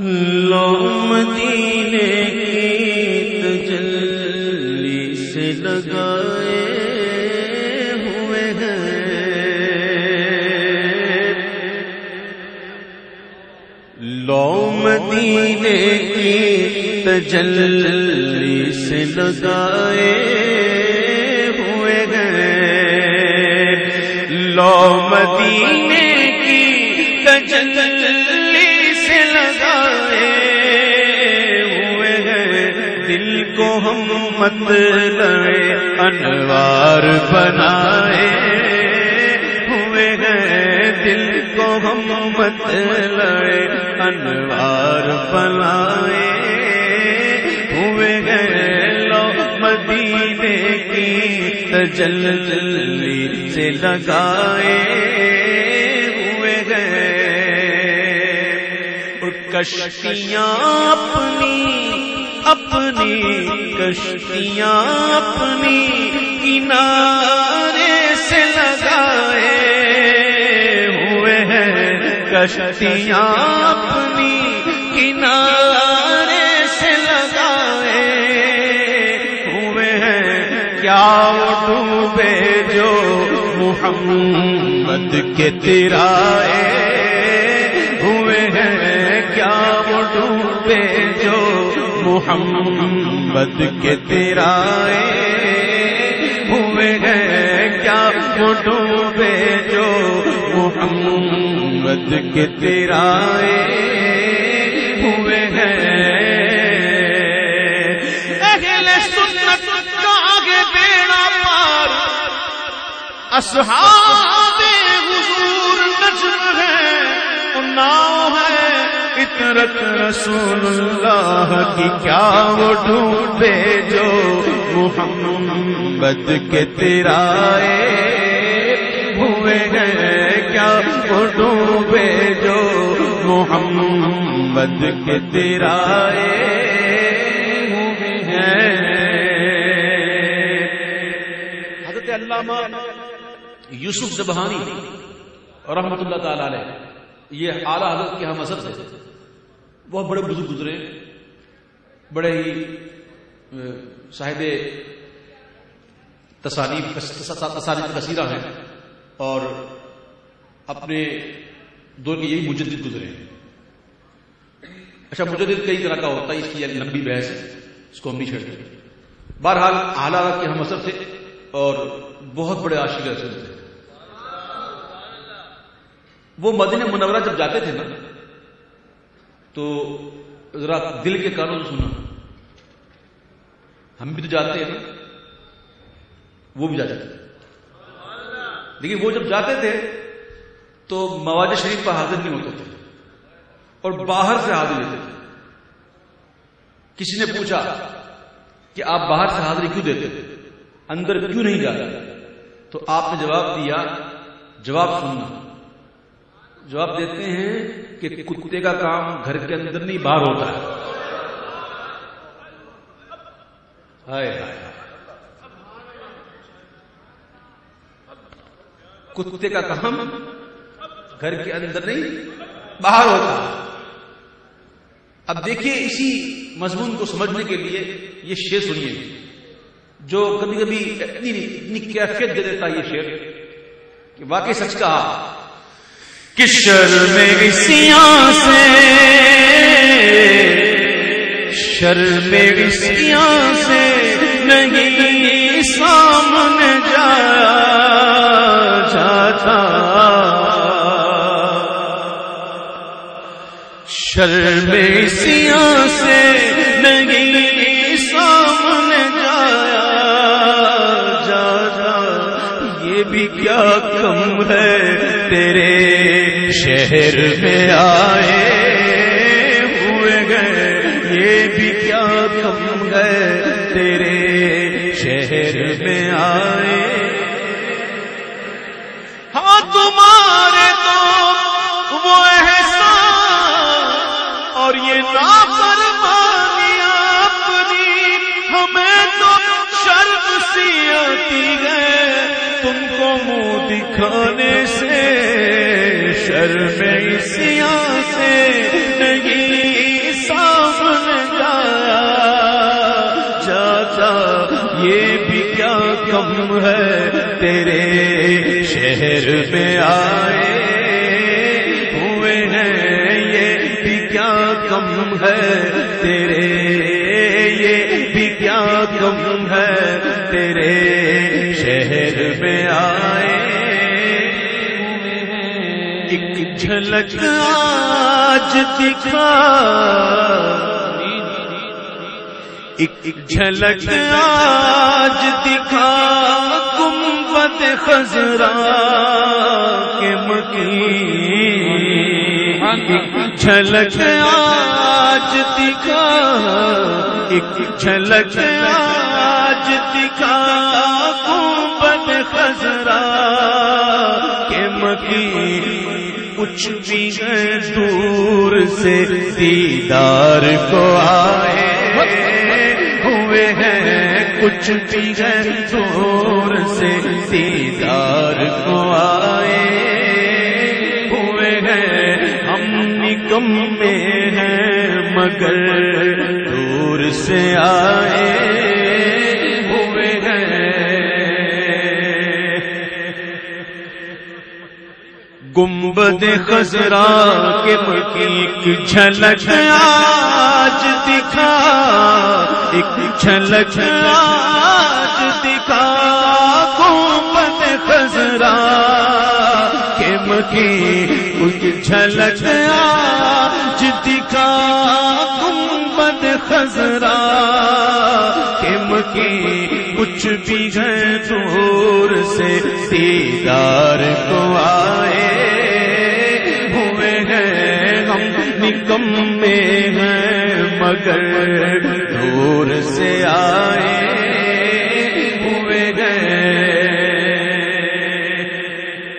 لو مدینے کی تجلی سے لگائے ہوئے ہیں۔ لو مدینے کی تجلی سے لگائے ہوئے ہیں۔ لو مدینے کی تجلی لگائے ہوئے ہیں۔ دل کو ہم مت لڑے انوار بنائے ہوئے ہیں۔ دل کو ہم مت لڑے انوار بنائے ہوئے ہیں۔ لو مدینے کی تجلی سے لگائے۔ کشتیاں اپنی اپنی کشتیاں اپنی کنارے سے لگائے ہوئے ہیں۔ کشتیاں اپنی کنارے سے لگائے ہوئے ہیں۔ کیا ڈوبے جو محمد کے تیرائے؟ ڈوبے جو محمد کے تیرائے ہوئے ہیں کیا وہ ڈوبے جو محمد کے تیرائے ہوئے ہیں۔ اہل سنت کا آگے بیڑا پار۔ اصحاب حضور نجم ہے ناؤ ہے اطرت رسول اللہ کی کیا وہ ڈوبے جو محمد کے تیرائے ہوئے ہیں؟ کیا وہ ڈوبے جو محمد کے تیرائے ہوئے ہیں؟ حضرت علامہ یوسف زبہانی رحمت اللہ تعالی علیہ، یہ اعلیٰ حضرت کے ہم اثر سے بہت بڑے بزرگ گزرے، بڑے ہی صاحب تصانیف تصانیف کثیرہ ہیں اور اپنے دور کے یہی مجدد گزرے ہیں۔ اچھا مجدد کئی طرح کا ہوتا ہے، اس کی لمبی بحث ہے اس کو ہم نہیں چھڑتے بہرحال، اعلیٰ کے ہم اثر تھے اور بہت بڑے عاشق رسول تھے۔ وہ مدینہ منورہ جب جاتے تھے نا تو ذرا دل کے کانوں سے سنا ہم بھی تو جاتے ہیں نا۔ وہ بھی جاتے تھے لیکن وہ جب جاتے تھے تو مواد شریف پر حاضر نہیں ہوتے تھے۔ اور باہر سے حاضر لیتے تھے۔ کسی نے پوچھا کہ آپ باہر سے حاضری کیوں دیتے تھے؟ اندر کیوں نہیں جاتے؟ تو آپ نے جواب دیا، جواب سننا۔ جواب دیتے ہیں کہ کتے کا کام گھر کے اندر نہیں، باہر ہوتا ہے۔ ہائے ہائے۔ کتے کا کام گھر کے اندر نہیں، باہر ہوتا اب دیکھیے اسی مضمون کو سمجھنے کے لیے یہ شعر سنیے۔ جو کبھی کبھی اتنی اتنی کیفیت دے دیتا یہ شعر کہ واقعی سچ کہا۔ کشر میں سیاں سے، شر میں سیاں سے نہیں سامنے جایا جاتا شر میں سیاں سے نہیں سامنے جایا جاتا یہ بھی کیا کم ہے تیرے شہر میں آئے ہوئے گئے، یہ بھی کیا کم ہے تیرے شہر میں آئے۔ ہاں تمہارے تو وہ احسان اور یہ نافرمانی اپنی ہمیں تو شرم سی آتی ہے۔ تم کو منہ دکھانے سے تیرے شہر میں آئے ہوئے ہیں یہ بھی کیا کم ہے تیرے یہ بھی کیا کم ہے تیرے شہر میں آئے ایک جھلک آج دکھا ایک جھلک آج دکھا خزرا کے مکی۔ جھلک آج دکھا، ایک جھلک آج دکھا گنبد خزرا کے مکی۔ کچھ بھی ہے دور سے دیدار کو آئے، ہوئے ہیں۔ کچھ بھی ہے دور سے دیدار کو آئے۔ ہوئے ہیں، ہم نکم میں ہیں، مگر دور سے آئے۔ ہوئے ہیں۔ گنبد خزرا کے ایک جھلک آج دکھا، ایک جھلک آج دکھا گنبد خزرا کے مکی ایک جھلک آج دکھا گنبد خزرا کے مکی کچھ بھی ہے دور سے دیدار کو آئے، ہوئے ہیں ہم نکم میں ہیں۔ اگر دور سے آئے